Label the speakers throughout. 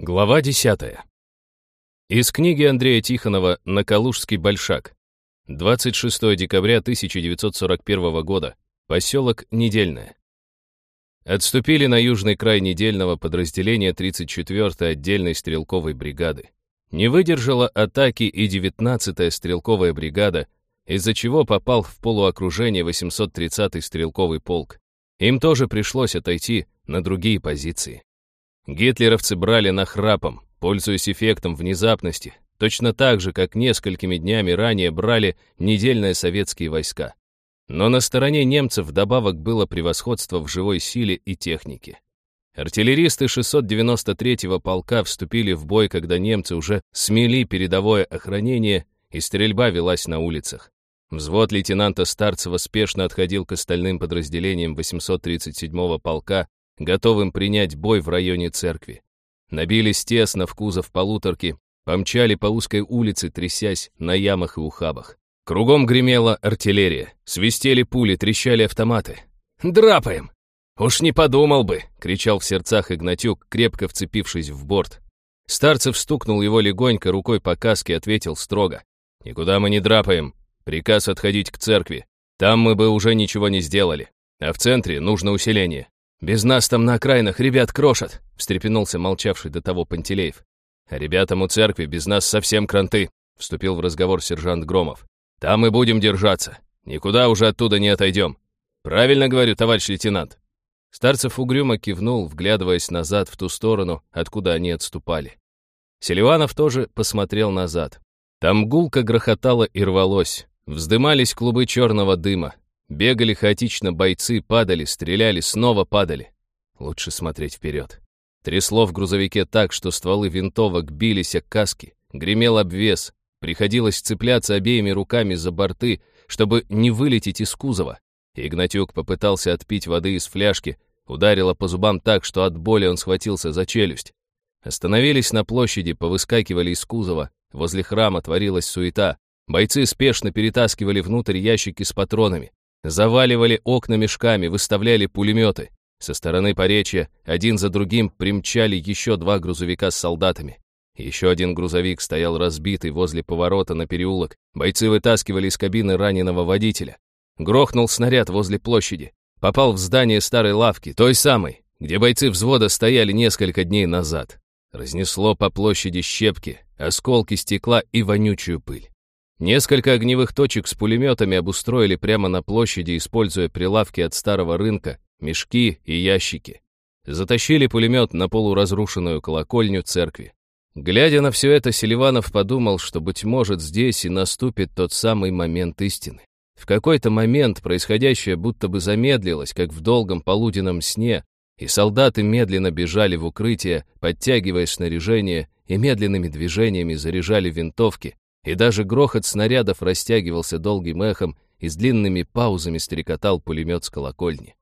Speaker 1: Глава 10. Из книги Андрея Тихонова «На Калужский большак». 26 декабря 1941 года. Поселок Недельное. Отступили на южный край Недельного подразделения 34-й отдельной стрелковой бригады. Не выдержала атаки и 19-я стрелковая бригада, из-за чего попал в полуокружение 830-й стрелковый полк. Им тоже пришлось отойти на другие позиции. Гитлеровцы брали нахрапом, пользуясь эффектом внезапности, точно так же, как несколькими днями ранее брали недельные советские войска. Но на стороне немцев вдобавок было превосходство в живой силе и технике. Артиллеристы 693-го полка вступили в бой, когда немцы уже смели передовое охранение, и стрельба велась на улицах. Взвод лейтенанта Старцева спешно отходил к остальным подразделениям 837-го полка, готовым принять бой в районе церкви. Набились тесно в кузов полуторки, помчали по узкой улице, трясясь на ямах и ухабах. Кругом гремела артиллерия, свистели пули, трещали автоматы. «Драпаем!» «Уж не подумал бы!» — кричал в сердцах Игнатюк, крепко вцепившись в борт. Старцев стукнул его легонько рукой по каске и ответил строго. «Никуда мы не драпаем. Приказ отходить к церкви. Там мы бы уже ничего не сделали. А в центре нужно усиление. «Без нас там на окраинах ребят крошат», — встрепенулся молчавший до того Пантелеев. «А ребятам у церкви без нас совсем кранты», — вступил в разговор сержант Громов. «Там мы будем держаться. Никуда уже оттуда не отойдем. Правильно говорю, товарищ лейтенант». Старцев угрюмо кивнул, вглядываясь назад в ту сторону, откуда они отступали. Селиванов тоже посмотрел назад. Там гулко грохотало и рвалось. Вздымались клубы черного дыма. Бегали хаотично бойцы, падали, стреляли, снова падали. Лучше смотреть вперед. Трясло в грузовике так, что стволы винтовок бились о каски, гремел обвес, приходилось цепляться обеими руками за борты, чтобы не вылететь из кузова. Игнатюк попытался отпить воды из фляжки, ударило по зубам так, что от боли он схватился за челюсть. Остановились на площади, повыскакивали из кузова, возле храма творилась суета. Бойцы спешно перетаскивали внутрь ящики с патронами. Заваливали окна мешками, выставляли пулеметы. Со стороны Поречья один за другим примчали еще два грузовика с солдатами. Еще один грузовик стоял разбитый возле поворота на переулок. Бойцы вытаскивали из кабины раненого водителя. Грохнул снаряд возле площади. Попал в здание старой лавки, той самой, где бойцы взвода стояли несколько дней назад. Разнесло по площади щепки, осколки стекла и вонючую пыль. Несколько огневых точек с пулеметами обустроили прямо на площади, используя прилавки от старого рынка, мешки и ящики. Затащили пулемет на полуразрушенную колокольню церкви. Глядя на все это, Селиванов подумал, что, быть может, здесь и наступит тот самый момент истины. В какой-то момент происходящее будто бы замедлилось, как в долгом полуденном сне, и солдаты медленно бежали в укрытие, подтягивая снаряжение и медленными движениями заряжали винтовки, и даже грохот снарядов растягивался долгим эхом и с длинными паузами стрекотал пулемет с колокольни.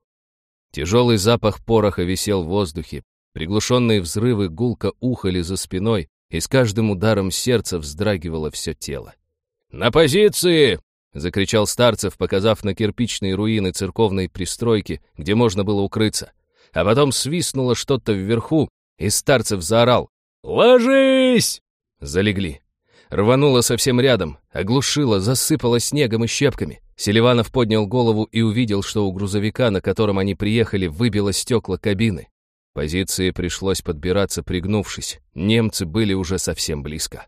Speaker 1: Тяжелый запах пороха висел в воздухе, приглушенные взрывы гулко ухали за спиной, и с каждым ударом сердца вздрагивало все тело. «На позиции!» — закричал Старцев, показав на кирпичные руины церковной пристройки, где можно было укрыться. А потом свистнуло что-то вверху, и Старцев заорал. «Ложись!» Залегли рванула совсем рядом, оглушила, засыпала снегом и щепками. Селиванов поднял голову и увидел, что у грузовика, на котором они приехали, выбило стекла кабины. Позиции пришлось подбираться, пригнувшись. Немцы были уже совсем близко.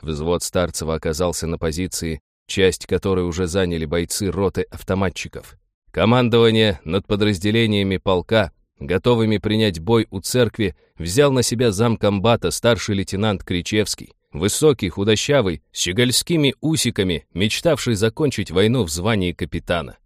Speaker 1: Взвод Старцева оказался на позиции, часть которой уже заняли бойцы роты автоматчиков. Командование над подразделениями полка, готовыми принять бой у церкви, взял на себя замкомбата старший лейтенант Кричевский. Высокий, худощавый, с щегольскими усиками, мечтавший закончить войну в звании капитана.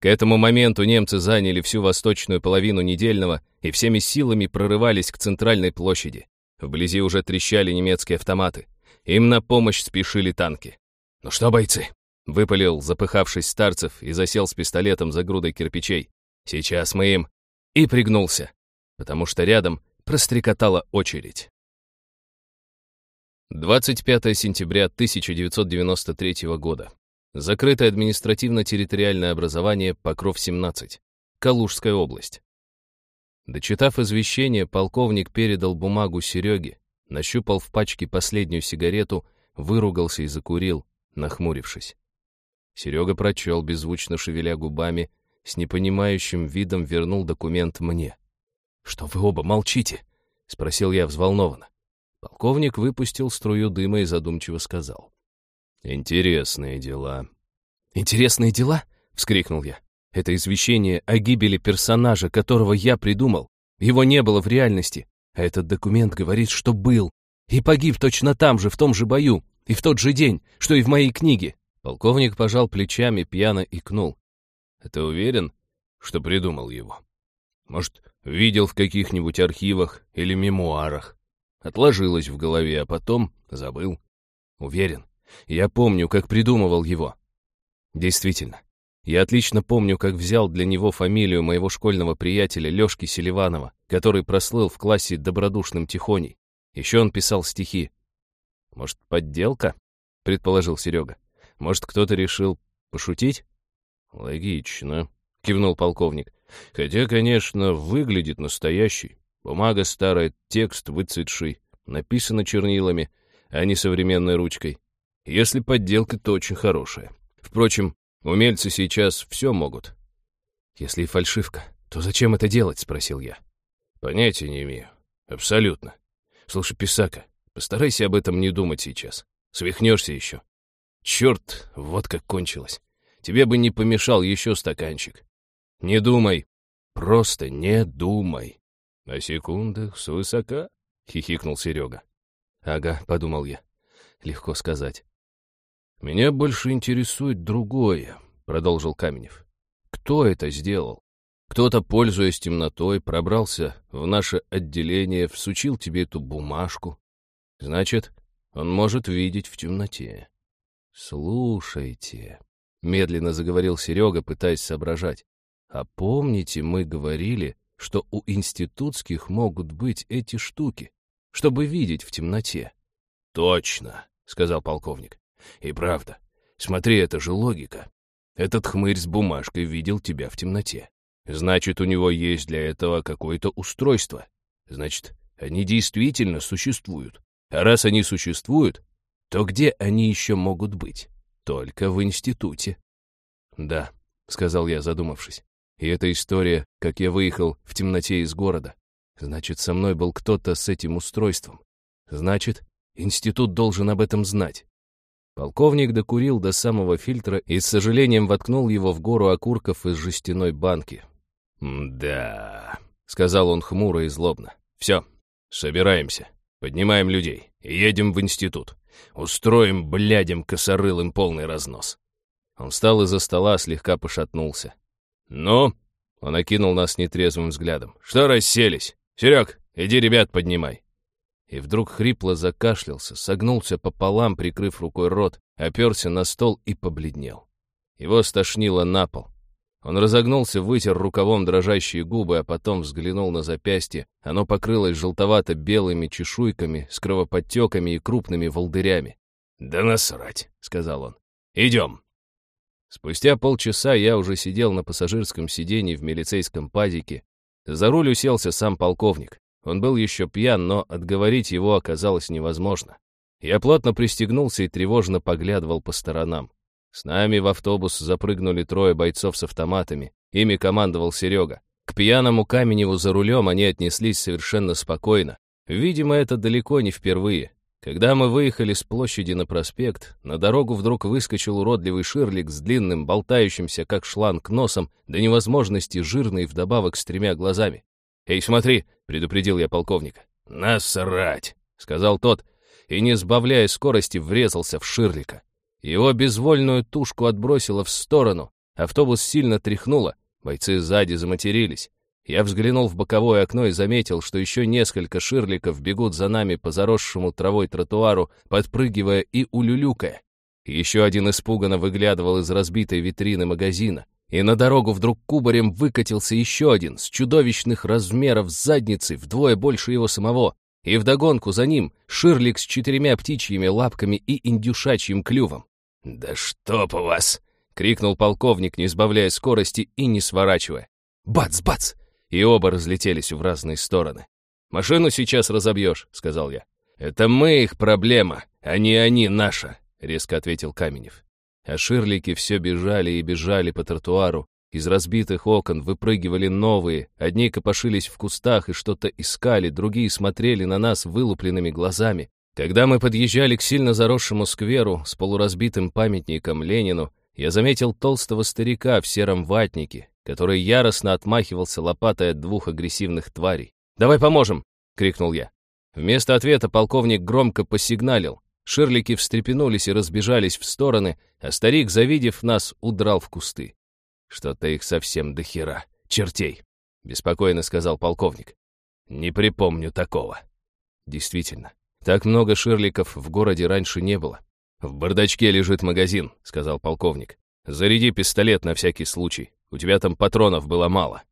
Speaker 1: К этому моменту немцы заняли всю восточную половину недельного и всеми силами прорывались к центральной площади. Вблизи уже трещали немецкие автоматы. Им на помощь спешили танки. «Ну что, бойцы?» — выпалил запыхавшись старцев и засел с пистолетом за грудой кирпичей. «Сейчас мы им...» И пригнулся, потому что рядом прострекотала очередь. 25 сентября 1993 года. Закрытое административно-территориальное образование Покров-17. Калужская область. Дочитав извещение, полковник передал бумагу Сереге, нащупал в пачке последнюю сигарету, выругался и закурил, нахмурившись. Серега прочел, беззвучно шевеля губами, с непонимающим видом вернул документ мне. «Что вы оба молчите?» — спросил я взволнованно. Полковник выпустил струю дыма и задумчиво сказал. «Интересные дела». «Интересные дела?» — вскрикнул я. «Это извещение о гибели персонажа, которого я придумал. Его не было в реальности. А этот документ говорит, что был. И погиб точно там же, в том же бою. И в тот же день, что и в моей книге». Полковник пожал плечами, пьяно икнул. «А ты уверен, что придумал его? Может, видел в каких-нибудь архивах или мемуарах? Отложилось в голове, а потом забыл. Уверен. Я помню, как придумывал его. Действительно. Я отлично помню, как взял для него фамилию моего школьного приятеля Лёшки Селиванова, который прослыл в классе добродушным тихоней. Еще он писал стихи. «Может, подделка?» — предположил Серега. «Может, кто-то решил пошутить?» «Логично», — кивнул полковник. «Хотя, конечно, выглядит настоящий. Бумага старая, текст выцветший, написано чернилами, а не современной ручкой. Если подделка, то очень хорошая. Впрочем, умельцы сейчас все могут». «Если и фальшивка, то зачем это делать?» — спросил я. «Понятия не имею. Абсолютно. Слушай, Писака, постарайся об этом не думать сейчас. Свихнешься еще. Черт, вот как кончилось. Тебе бы не помешал еще стаканчик. Не думай. Просто не думай. На секундах свысока, хихикнул Серега. Ага, подумал я. Легко сказать. Меня больше интересует другое, продолжил Каменев. Кто это сделал? Кто-то, пользуясь темнотой, пробрался в наше отделение, всучил тебе эту бумажку. Значит, он может видеть в темноте. Слушайте, Медленно заговорил Серега, пытаясь соображать. А помните, мы говорили, что у институтских могут быть эти штуки, чтобы видеть в темноте? Точно, сказал полковник. И правда. Смотри, это же логика. Этот хмырь с бумажкой видел тебя в темноте. Значит, у него есть для этого какое-то устройство. Значит, они действительно существуют. А раз они существуют, то где они еще могут быть? Только в институте. Да, сказал я, задумавшись. И эта история, как я выехал в темноте из города. Значит, со мной был кто-то с этим устройством. Значит, институт должен об этом знать. Полковник докурил до самого фильтра и с сожалением воткнул его в гору окурков из жестяной банки. «Да», — сказал он хмуро и злобно. «Все, собираемся, поднимаем людей и едем в институт. Устроим блядем косорылым полный разнос. Он встал из-за стола, слегка пошатнулся. «Ну?» — он окинул нас нетрезвым взглядом. «Что расселись? Серег, иди ребят поднимай!» И вдруг хрипло закашлялся, согнулся пополам, прикрыв рукой рот, оперся на стол и побледнел. Его стошнило на пол. Он разогнулся, вытер рукавом дрожащие губы, а потом взглянул на запястье. Оно покрылось желтовато-белыми чешуйками, с кровоподтеками и крупными волдырями. «Да насрать», — сказал он. «Идем». Спустя полчаса я уже сидел на пассажирском сиденье в милицейском падике. За руль уселся сам полковник. Он был еще пьян, но отговорить его оказалось невозможно. Я плотно пристегнулся и тревожно поглядывал по сторонам. С нами в автобус запрыгнули трое бойцов с автоматами. Ими командовал Серега. К пьяному Каменеву за рулем они отнеслись совершенно спокойно. Видимо, это далеко не впервые. Когда мы выехали с площади на проспект, на дорогу вдруг выскочил уродливый ширлик с длинным, болтающимся, как шланг, носом, до невозможности жирный вдобавок с тремя глазами. «Эй, смотри!» — предупредил я полковника. «Насрать!» — сказал тот, и, не сбавляя скорости, врезался в ширлика. Его безвольную тушку отбросило в сторону, автобус сильно тряхнуло, бойцы сзади заматерились. Я взглянул в боковое окно и заметил, что еще несколько ширликов бегут за нами по заросшему травой тротуару, подпрыгивая и улюлюкая. Еще один испуганно выглядывал из разбитой витрины магазина. И на дорогу вдруг кубарем выкатился еще один, с чудовищных размеров задницы, вдвое больше его самого. И вдогонку за ним ширлик с четырьмя птичьими лапками и индюшачьим клювом. «Да чтоб у вас!» — крикнул полковник, не сбавляя скорости и не сворачивая. «Бац, бац!» И оба разлетелись в разные стороны. «Машину сейчас разобьешь», — сказал я. «Это мы их проблема, а не они наша», — резко ответил Каменев. А ширлики все бежали и бежали по тротуару, из разбитых окон выпрыгивали новые, одни копошились в кустах и что-то искали, другие смотрели на нас вылупленными глазами. Когда мы подъезжали к сильно заросшему скверу с полуразбитым памятником Ленину, я заметил толстого старика в сером ватнике, который яростно отмахивался лопатой от двух агрессивных тварей. «Давай поможем!» — крикнул я. Вместо ответа полковник громко посигналил. Ширлики встрепенулись и разбежались в стороны, а старик, завидев нас, удрал в кусты. «Что-то их совсем до хера. Чертей!» — беспокойно сказал полковник. «Не припомню такого». Действительно, так много ширликов в городе раньше не было. «В бардачке лежит магазин», — сказал полковник. «Заряди пистолет на всякий случай. У тебя там патронов было мало».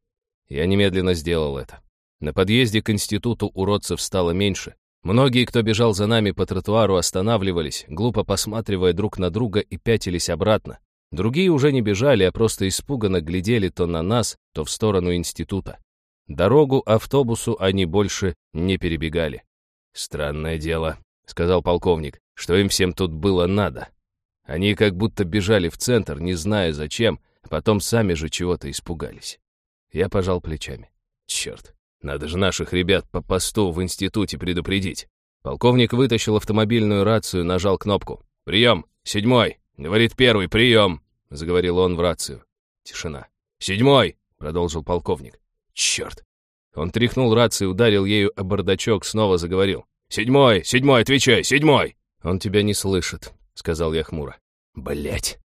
Speaker 1: Я немедленно сделал это. На подъезде к институту уродцев стало меньше. Многие, кто бежал за нами по тротуару, останавливались, глупо посматривая друг на друга и пятились обратно. Другие уже не бежали, а просто испуганно глядели то на нас, то в сторону института. Дорогу автобусу они больше не перебегали. «Странное дело», — сказал полковник, — «что им всем тут было надо. Они как будто бежали в центр, не зная зачем, потом сами же чего-то испугались». Я пожал плечами. «Черт, надо же наших ребят по посту в институте предупредить. Полковник вытащил автомобильную рацию, нажал кнопку. «Прием! Седьмой!» — говорит первый. «Прием!» — заговорил он в рацию. Тишина. «Седьмой!» — продолжил полковник. «Черт!» Он тряхнул рацию, ударил ею о бардачок, снова заговорил. «Седьмой! Седьмой! Отвечай! Седьмой!» «Он тебя не слышит», — сказал я хмуро. Блять.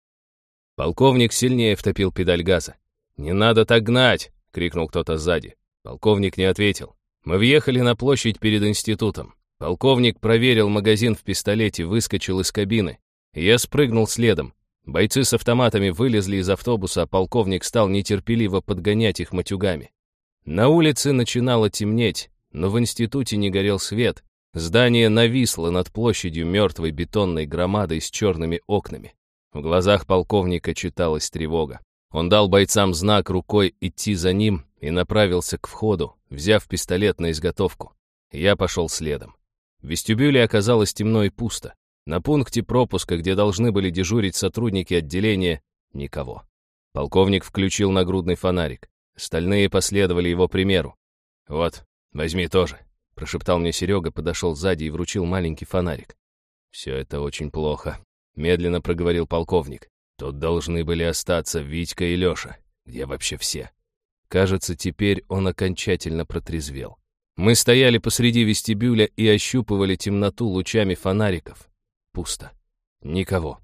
Speaker 1: Полковник сильнее втопил педаль газа. «Не надо так гнать!» — крикнул кто-то сзади. Полковник не ответил. Мы въехали на площадь перед институтом. Полковник проверил магазин в пистолете, выскочил из кабины. Я спрыгнул следом. Бойцы с автоматами вылезли из автобуса, а полковник стал нетерпеливо подгонять их матюгами. На улице начинало темнеть, но в институте не горел свет. Здание нависло над площадью мертвой бетонной громадой с черными окнами. В глазах полковника читалась тревога. Он дал бойцам знак рукой идти за ним и направился к входу, взяв пистолет на изготовку. Я пошел следом. В вестибюле оказалось темно и пусто. На пункте пропуска, где должны были дежурить сотрудники отделения, никого. Полковник включил нагрудный фонарик. Остальные последовали его примеру. «Вот, возьми тоже», — прошептал мне Серега, подошел сзади и вручил маленький фонарик. «Все это очень плохо», — медленно проговорил полковник. Тут должны были остаться Витька и Лёша. Где вообще все? Кажется, теперь он окончательно протрезвел. Мы стояли посреди вестибюля и ощупывали темноту лучами фонариков. Пусто. Никого.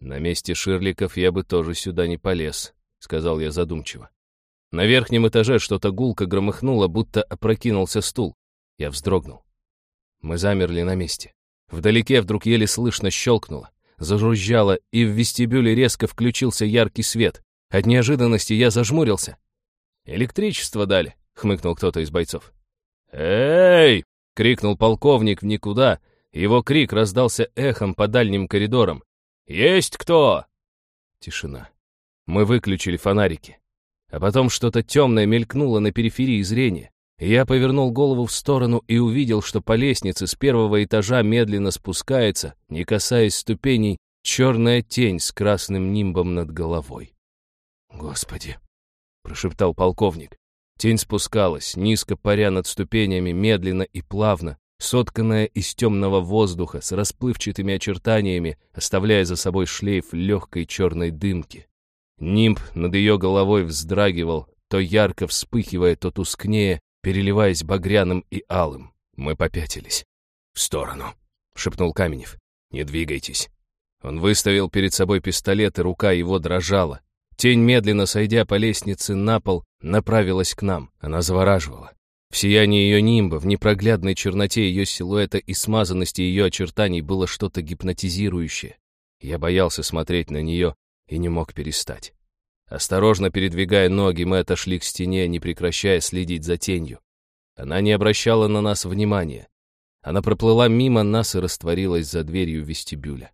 Speaker 1: На месте Ширликов я бы тоже сюда не полез, сказал я задумчиво. На верхнем этаже что-то гулко громыхнуло, будто опрокинулся стул. Я вздрогнул. Мы замерли на месте. Вдалеке вдруг еле слышно щелкнуло зажужжало, и в вестибюле резко включился яркий свет. От неожиданности я зажмурился. «Электричество дали», — хмыкнул кто-то из бойцов. «Эй!» — крикнул полковник в никуда. Его крик раздался эхом по дальним коридорам. «Есть кто?» Тишина. Мы выключили фонарики. А потом что-то темное мелькнуло на периферии зрения. Я повернул голову в сторону и увидел, что по лестнице с первого этажа медленно спускается, не касаясь ступеней, черная тень с красным нимбом над головой. «Господи!» — прошептал полковник. Тень спускалась, низко паря над ступенями, медленно и плавно, сотканная из темного воздуха, с расплывчатыми очертаниями, оставляя за собой шлейф легкой черной дымки. Нимб над ее головой вздрагивал, то ярко вспыхивая, то тускнее, переливаясь багряным и алым. Мы попятились. «В сторону», — шепнул Каменев. «Не двигайтесь». Он выставил перед собой пистолет, и рука его дрожала. Тень, медленно сойдя по лестнице на пол, направилась к нам. Она завораживала. В сиянии ее нимба, в непроглядной черноте ее силуэта и смазанности ее очертаний было что-то гипнотизирующее. Я боялся смотреть на нее и не мог перестать. Осторожно передвигая ноги, мы отошли к стене, не прекращая следить за тенью. Она не обращала на нас внимания. Она проплыла мимо нас и растворилась за дверью вестибюля.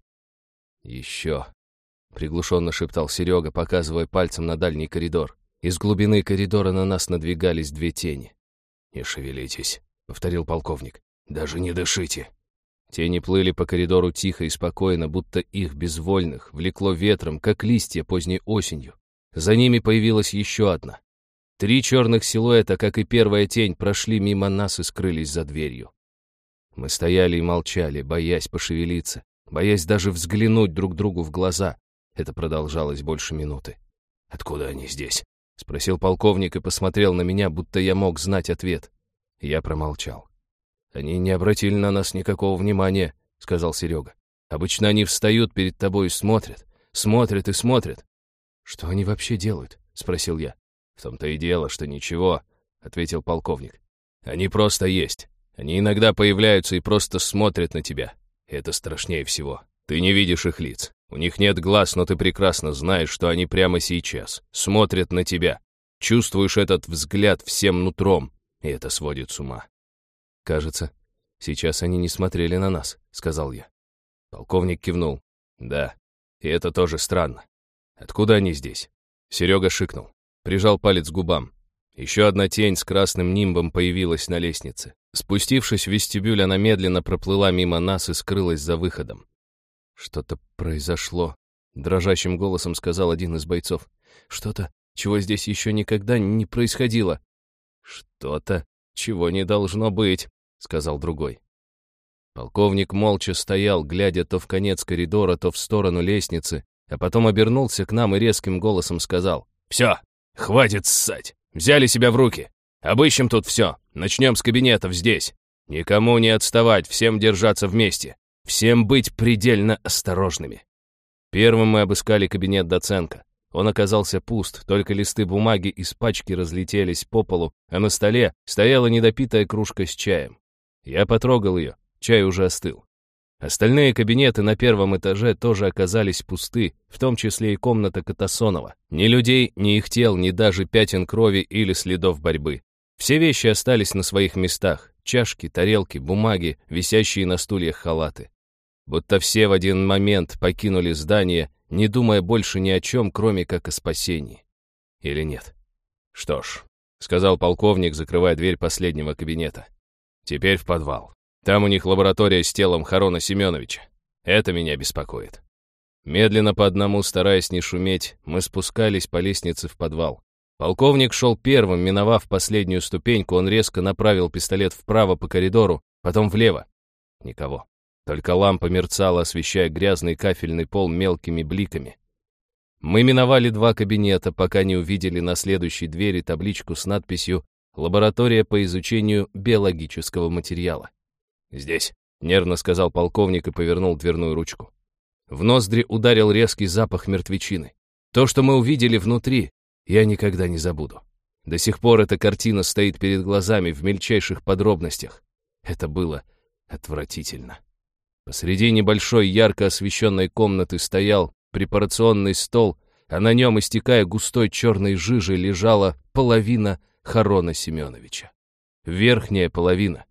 Speaker 1: «Еще», — приглушенно шептал Серега, показывая пальцем на дальний коридор. Из глубины коридора на нас надвигались две тени. «Не шевелитесь», — повторил полковник. «Даже не дышите. Тени плыли по коридору тихо и спокойно, будто их безвольных влекло ветром, как листья поздней осенью. За ними появилась еще одна. Три черных силуэта, как и первая тень, прошли мимо нас и скрылись за дверью. Мы стояли и молчали, боясь пошевелиться, боясь даже взглянуть друг другу в глаза. Это продолжалось больше минуты. «Откуда они здесь?» — спросил полковник и посмотрел на меня, будто я мог знать ответ. Я промолчал. «Они не обратили на нас никакого внимания», — сказал Серега. «Обычно они встают перед тобой и смотрят, смотрят и смотрят». «Что они вообще делают?» — спросил я. «В том-то и дело, что ничего», — ответил полковник. «Они просто есть. Они иногда появляются и просто смотрят на тебя. Это страшнее всего. Ты не видишь их лиц. У них нет глаз, но ты прекрасно знаешь, что они прямо сейчас смотрят на тебя. Чувствуешь этот взгляд всем нутром, и это сводит с ума. «Кажется, сейчас они не смотрели на нас», — сказал я. Полковник кивнул. «Да, и это тоже странно. Откуда они здесь?» Серега шикнул, прижал палец к губам. Еще одна тень с красным нимбом появилась на лестнице. Спустившись в вестибюль, она медленно проплыла мимо нас и скрылась за выходом. «Что-то произошло», — дрожащим голосом сказал один из бойцов. «Что-то, чего здесь еще никогда не происходило». «Что-то, чего не должно быть», сказал другой. Полковник молча стоял, глядя то в конец коридора, то в сторону лестницы, а потом обернулся к нам и резким голосом сказал. «Все, хватит ссать! Взяли себя в руки! Обыщем тут все, начнем с кабинетов здесь. Никому не отставать, всем держаться вместе, всем быть предельно осторожными». Первым мы обыскали кабинет доценка. Он оказался пуст, только листы бумаги из пачки разлетелись по полу, а на столе стояла недопитая кружка с чаем. Я потрогал ее, чай уже остыл. Остальные кабинеты на первом этаже тоже оказались пусты, в том числе и комната Катасонова. Ни людей, ни их тел, ни даже пятен крови или следов борьбы. Все вещи остались на своих местах. Чашки, тарелки, бумаги, висящие на стульях халаты. Будто все в один момент покинули здание, не думая больше ни о чем, кроме как о спасении. Или нет? Что ж, сказал полковник, закрывая дверь последнего кабинета. Теперь в подвал. Там у них лаборатория с телом Харона Семеновича. Это меня беспокоит. Медленно по одному, стараясь не шуметь, мы спускались по лестнице в подвал. Полковник шел первым, миновав последнюю ступеньку, он резко направил пистолет вправо по коридору, потом влево. Никого. Только лампа мерцала, освещая грязный кафельный пол мелкими бликами. Мы миновали два кабинета, пока не увидели на следующей двери табличку с надписью Лаборатория по изучению биологического материала. «Здесь», — нервно сказал полковник и повернул дверную ручку. В ноздри ударил резкий запах мертвечины. То, что мы увидели внутри, я никогда не забуду. До сих пор эта картина стоит перед глазами в мельчайших подробностях. Это было отвратительно. Посреди небольшой ярко освещенной комнаты стоял препарационный стол, а на нем, истекая густой черной жижей, лежала половина Харона Семеновича. Верхняя половина,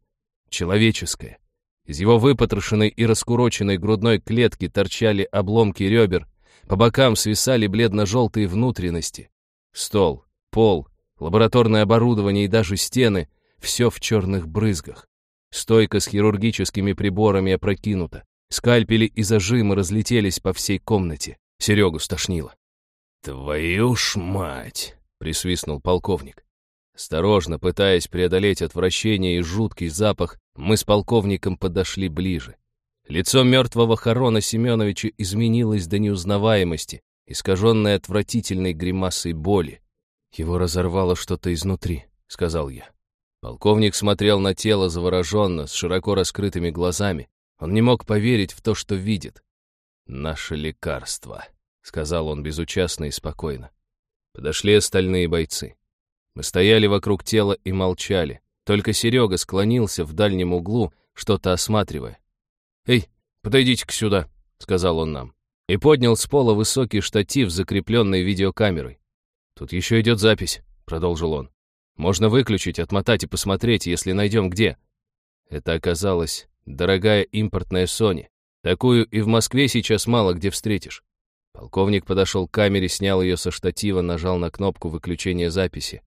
Speaker 1: человеческая. Из его выпотрошенной и раскуроченной грудной клетки торчали обломки ребер, по бокам свисали бледно-желтые внутренности. Стол, пол, лабораторное оборудование и даже стены — все в черных брызгах. Стойка с хирургическими приборами опрокинута. Скальпели и зажимы разлетелись по всей комнате. Серегу стошнило. «Твою ж мать!» — присвистнул полковник. Осторожно, пытаясь преодолеть отвращение и жуткий запах, мы с полковником подошли ближе. Лицо мертвого Харона Семеновича изменилось до неузнаваемости, искаженное отвратительной гримасой боли. «Его разорвало что-то изнутри», — сказал я. Полковник смотрел на тело завороженно, с широко раскрытыми глазами. Он не мог поверить в то, что видит. «Наше лекарство», — сказал он безучастно и спокойно. Подошли остальные бойцы. Мы стояли вокруг тела и молчали. Только Серега склонился в дальнем углу, что-то осматривая. «Эй, подойдите-ка сюда», — сказал он нам. И поднял с пола высокий штатив, закрепленный видеокамерой. «Тут еще идет запись», — продолжил он. «Можно выключить, отмотать и посмотреть, если найдем где». Это оказалась дорогая импортная Sony. Такую и в Москве сейчас мало где встретишь. Полковник подошел к камере, снял ее со штатива, нажал на кнопку выключения записи.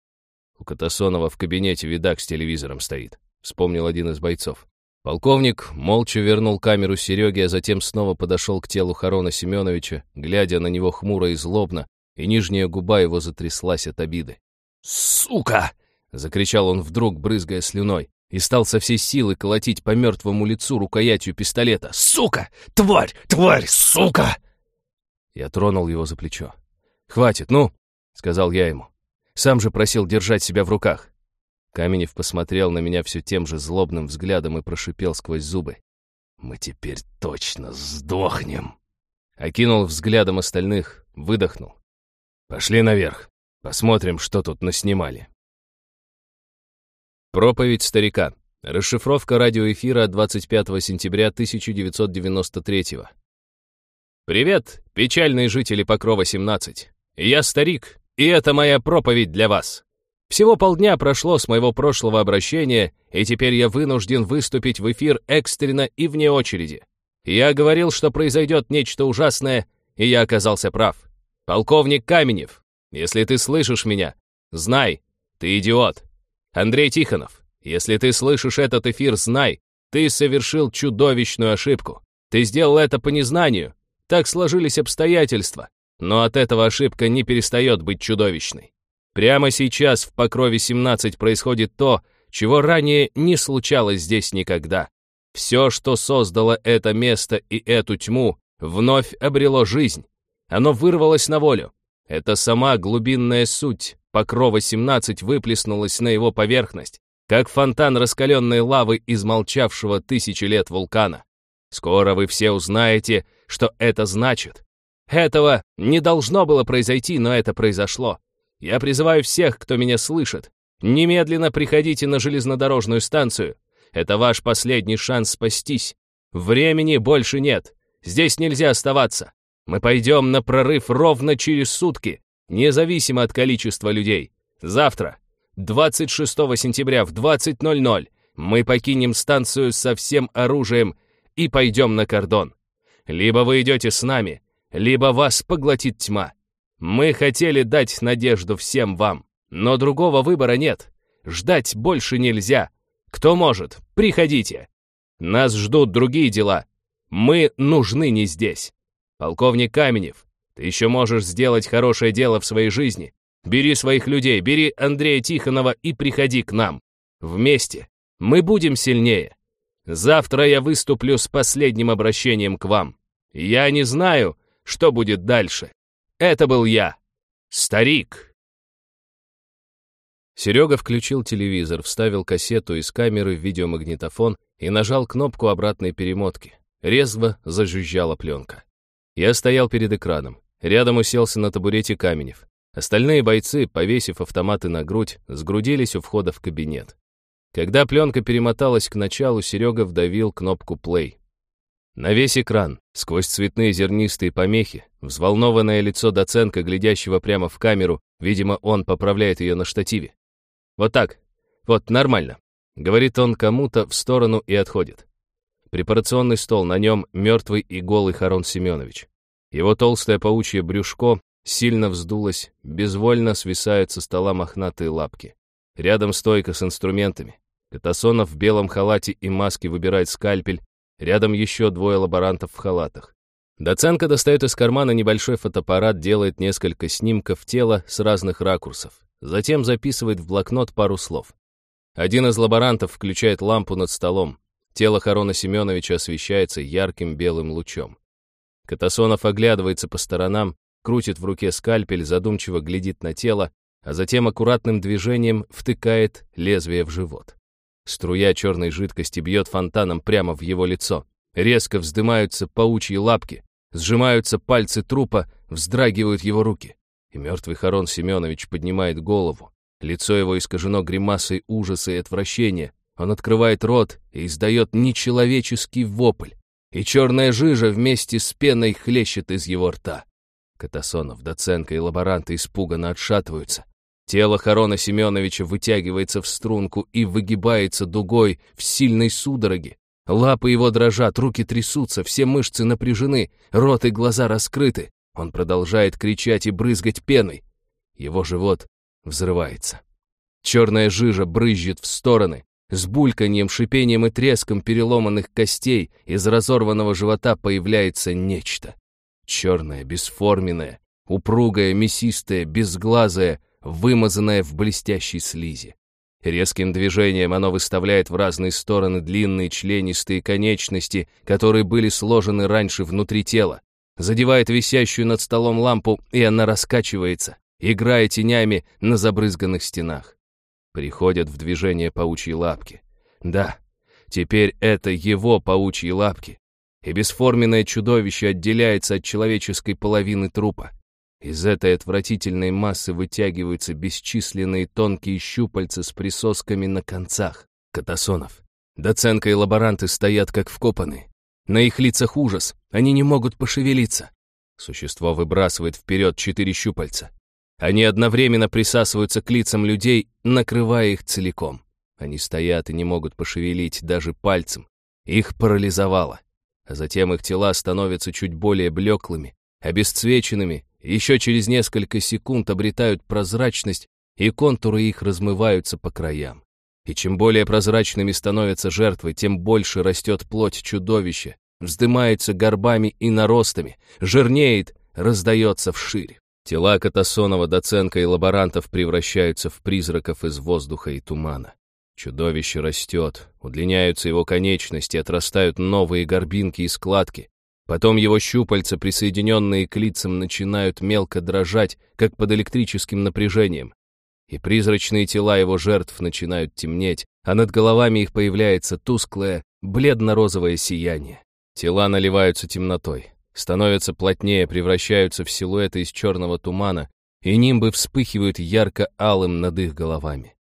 Speaker 1: У Катасонова в кабинете видак с телевизором стоит, вспомнил один из бойцов. Полковник молча вернул камеру Сереге, а затем снова подошел к телу Харона Семеновича, глядя на него хмуро и злобно, и нижняя губа его затряслась от обиды.
Speaker 2: «Сука!» — закричал он вдруг, брызгая слюной, и стал со всей силы колотить по мертвому лицу рукоятью пистолета. «Сука! Тварь! Тварь! Сука!»
Speaker 1: Я тронул его за плечо. «Хватит, ну!» — сказал я ему. Сам же просил держать себя в руках. Каменев посмотрел на меня все тем же злобным взглядом и прошипел сквозь зубы.
Speaker 2: «Мы теперь точно сдохнем!»
Speaker 1: Окинул взглядом остальных, выдохнул. «Пошли наверх, посмотрим, что тут наснимали». Проповедь старика. Расшифровка радиоэфира 25 сентября 1993 «Привет, печальные жители Покрова-17. Я старик, и это моя проповедь для вас. Всего полдня прошло с моего прошлого обращения, и теперь я вынужден выступить в эфир экстренно и вне очереди. Я говорил, что произойдет нечто ужасное, и я оказался прав. Полковник Каменев, если ты слышишь меня, знай, ты идиот. Андрей Тихонов, если ты слышишь этот эфир, знай, ты совершил чудовищную ошибку. Ты сделал это по незнанию. Так сложились обстоятельства. Но от этого ошибка не перестает быть чудовищной. Прямо сейчас в Покрове 17 происходит то, чего ранее не случалось здесь никогда. Все, что создало это место и эту тьму, вновь обрело жизнь. Оно вырвалось на волю. Это сама глубинная суть Покрова 17 выплеснулась на его поверхность, как фонтан раскаленной лавы из молчавшего тысячи лет вулкана. Скоро вы все узнаете, что это значит. Этого не должно было произойти, но это произошло. Я призываю всех, кто меня слышит, немедленно приходите на железнодорожную станцию. Это ваш последний шанс спастись. Времени больше нет. Здесь нельзя оставаться. Мы пойдем на прорыв ровно через сутки, независимо от количества людей. Завтра, 26 сентября в 20.00, мы покинем станцию со всем оружием и пойдем на кордон. Либо вы идете с нами, либо вас поглотит тьма. Мы хотели дать надежду всем вам, но другого выбора нет. Ждать больше нельзя. Кто может, приходите. Нас ждут другие дела. Мы нужны не здесь. Полковник Каменев, ты еще можешь сделать хорошее дело в своей жизни. Бери своих людей, бери Андрея Тихонова и приходи к нам. Вместе мы будем сильнее. Завтра я выступлю с последним обращением к вам. Я не знаю, что будет дальше. Это был я, старик. Серега включил телевизор, вставил кассету из камеры в видеомагнитофон и нажал кнопку обратной перемотки. Резво зажужжала пленка. Я стоял перед экраном. Рядом уселся на табурете Каменев. Остальные бойцы, повесив автоматы на грудь, сгрудились у входа в кабинет. Когда пленка перемоталась к началу, Серега вдавил кнопку «плей». На весь экран, сквозь цветные зернистые помехи, взволнованное лицо доценка, глядящего прямо в камеру, видимо, он поправляет ее на штативе. «Вот так. Вот, нормально», — говорит он кому-то в сторону и отходит. Препарационный стол, на нем мертвый и голый Харон Семенович. Его толстое паучье брюшко сильно вздулось, безвольно свисают со стола мохнатые лапки. Рядом стойка с инструментами. Катасонов в белом халате и маске выбирает скальпель, Рядом еще двое лаборантов в халатах. Доценко достает из кармана небольшой фотоаппарат, делает несколько снимков тела с разных ракурсов. Затем записывает в блокнот пару слов. Один из лаборантов включает лампу над столом. Тело Харона Семеновича освещается ярким белым лучом. Катасонов оглядывается по сторонам, крутит в руке скальпель, задумчиво глядит на тело, а затем аккуратным движением втыкает лезвие в живот. Струя черной жидкости бьет фонтаном прямо в его лицо. Резко вздымаются паучьи лапки, сжимаются пальцы трупа, вздрагивают его руки. И мертвый Харон Семенович поднимает голову. Лицо его искажено гримасой ужаса и отвращения. Он открывает рот и издает нечеловеческий вопль. И черная жижа вместе с пеной хлещет из его рта. Катасонов, Доценко и лаборанты испуганно отшатываются. Тело Харона Семеновича вытягивается в струнку и выгибается дугой в сильной судороге. Лапы его дрожат, руки трясутся, все мышцы напряжены, рот и глаза раскрыты. Он продолжает кричать и брызгать пеной. Его живот взрывается. Черная жижа брызжет в стороны,
Speaker 2: С бульканьем, шипением и треском переломанных костей из разорванного живота появляется нечто. Черное, бесформенное, упругое, мясистое, безглазое, вымазанное в блестящей слизи. Резким движением оно выставляет в разные стороны длинные членистые конечности, которые были сложены раньше внутри тела, задевает висящую над столом лампу, и она раскачивается, играя тенями на забрызганных стенах. Приходят в движение паучьи лапки. Да, теперь это его паучьи лапки. И бесформенное чудовище отделяется от человеческой половины трупа. Из этой отвратительной массы вытягиваются бесчисленные тонкие щупальца с присосками на концах. Катасонов. Доценка и лаборанты стоят как вкопанные. На их лицах ужас, они не могут пошевелиться. Существо выбрасывает вперед четыре щупальца. Они одновременно присасываются к лицам людей, накрывая их целиком. Они стоят и не могут пошевелить даже пальцем. Их парализовало. А затем их тела становятся чуть более блеклыми, обесцвеченными, еще через несколько секунд обретают прозрачность, и контуры их размываются по краям. И чем более прозрачными становятся жертвы, тем больше растет плоть чудовища, вздымается горбами и наростами, жирнеет, раздается вширь. Тела Катасонова, доценка и лаборантов превращаются в призраков из воздуха и тумана. Чудовище растет, удлиняются его конечности, отрастают новые горбинки и складки. Потом его щупальца, присоединенные к лицам, начинают мелко дрожать, как под электрическим напряжением. И призрачные тела его жертв начинают темнеть, а над головами их появляется тусклое, бледно-розовое сияние. Тела наливаются темнотой, становятся плотнее, превращаются в силуэты из черного тумана, и нимбы вспыхивают ярко-алым над их головами.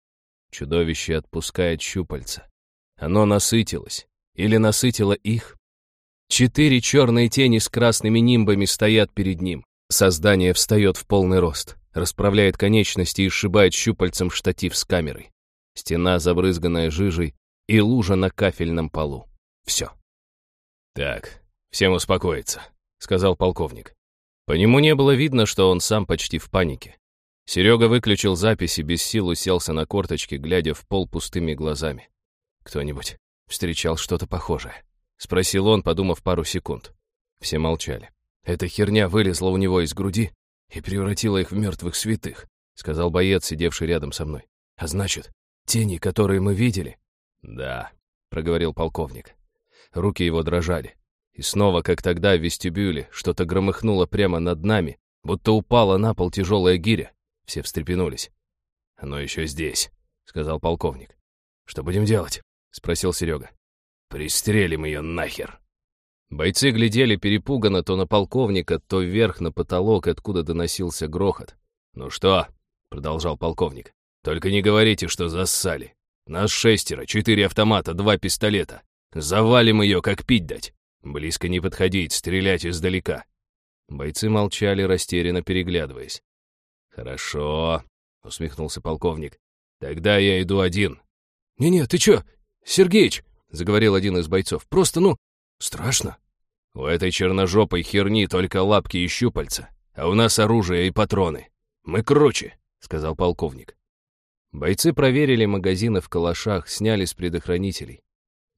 Speaker 2: Чудовище отпускает щупальца. Оно насытилось. Или насытило их. Четыре черные тени с красными нимбами стоят перед ним. Создание встает в полный рост, расправляет конечности и сшибает щупальцем штатив с камерой. Стена, забрызганная жижей, и лужа на кафельном полу. Все.
Speaker 1: «Так, всем успокоиться», — сказал полковник. По нему не было видно, что он сам почти в панике. Серега выключил запись и без сил уселся на корточки, глядя в пол пустыми глазами. Кто-нибудь встречал что-то похожее? Спросил он, подумав пару секунд. Все молчали. Эта херня вылезла у него из груди и превратила их в мертвых святых, сказал боец, сидевший рядом со мной. А значит, тени, которые мы видели? Да, проговорил полковник. Руки его дрожали. И снова, как тогда в вестибюле, что-то громыхнуло прямо над нами, будто упала на пол тяжелая гиря. Все встрепенулись. «Оно еще здесь», — сказал полковник. «Что будем делать?» — спросил Серега. «Пристрелим ее нахер!» Бойцы глядели перепуганно то на полковника, то вверх на потолок, откуда доносился грохот. «Ну что?» — продолжал полковник. «Только не говорите, что зассали. Нас шестеро, четыре автомата, два пистолета. Завалим ее, как пить дать. Близко не подходить, стрелять издалека». Бойцы молчали, растерянно переглядываясь. «Хорошо», — усмехнулся полковник. «Тогда я иду один».
Speaker 2: «Не-не, ты чё, Сергеич?» — заговорил один из бойцов. «Просто, ну, страшно».
Speaker 1: «У этой черножопой херни только лапки и щупальца, а у нас оружие и патроны. Мы круче», — сказал полковник. Бойцы проверили магазины в калашах, сняли с предохранителей.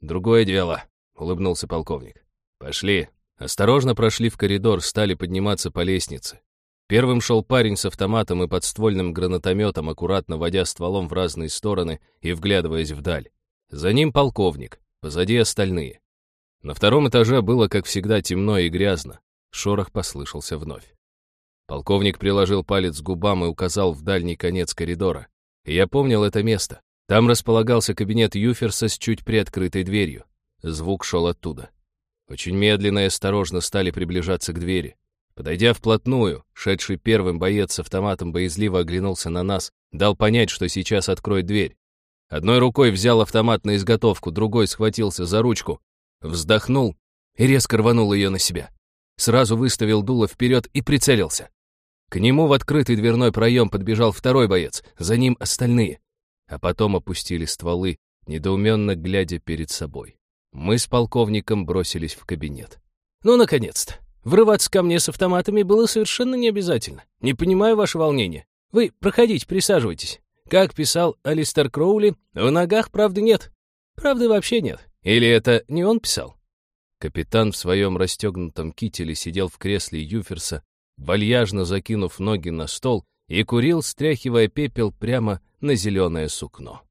Speaker 1: «Другое дело», — улыбнулся полковник. «Пошли». Осторожно прошли в коридор, стали подниматься по лестнице. Первым шел парень с автоматом и подствольным гранатометом, аккуратно водя стволом в разные стороны и вглядываясь вдаль. За ним полковник, позади остальные. На втором этаже было, как всегда, темно и грязно. Шорох послышался вновь. Полковник приложил палец к губам и указал в дальний конец коридора. И я помнил это место. Там располагался кабинет Юферса с чуть приоткрытой дверью. Звук шел оттуда. Очень медленно и осторожно стали приближаться к двери. Подойдя вплотную, шедший первым боец с автоматом боязливо оглянулся на нас, дал понять, что сейчас откроет дверь. Одной рукой взял автомат на изготовку, другой схватился за ручку, вздохнул и резко рванул ее на себя. Сразу выставил дуло вперед и прицелился. К нему в открытый дверной проем подбежал второй боец, за ним остальные. А потом опустили стволы, недоуменно глядя перед собой. Мы с полковником бросились в кабинет.
Speaker 2: «Ну, наконец-то!» Врываться ко мне с автоматами было совершенно не обязательно. Не понимаю ваше волнение. Вы проходите, присаживайтесь. Как писал Алистер Кроули, в ногах правды нет.
Speaker 1: Правды вообще нет. Или это не он писал?
Speaker 2: Капитан в своем расстегнутом кителе сидел в кресле Юферса, вальяжно закинув ноги на стол и курил, стряхивая пепел прямо на зеленое сукно.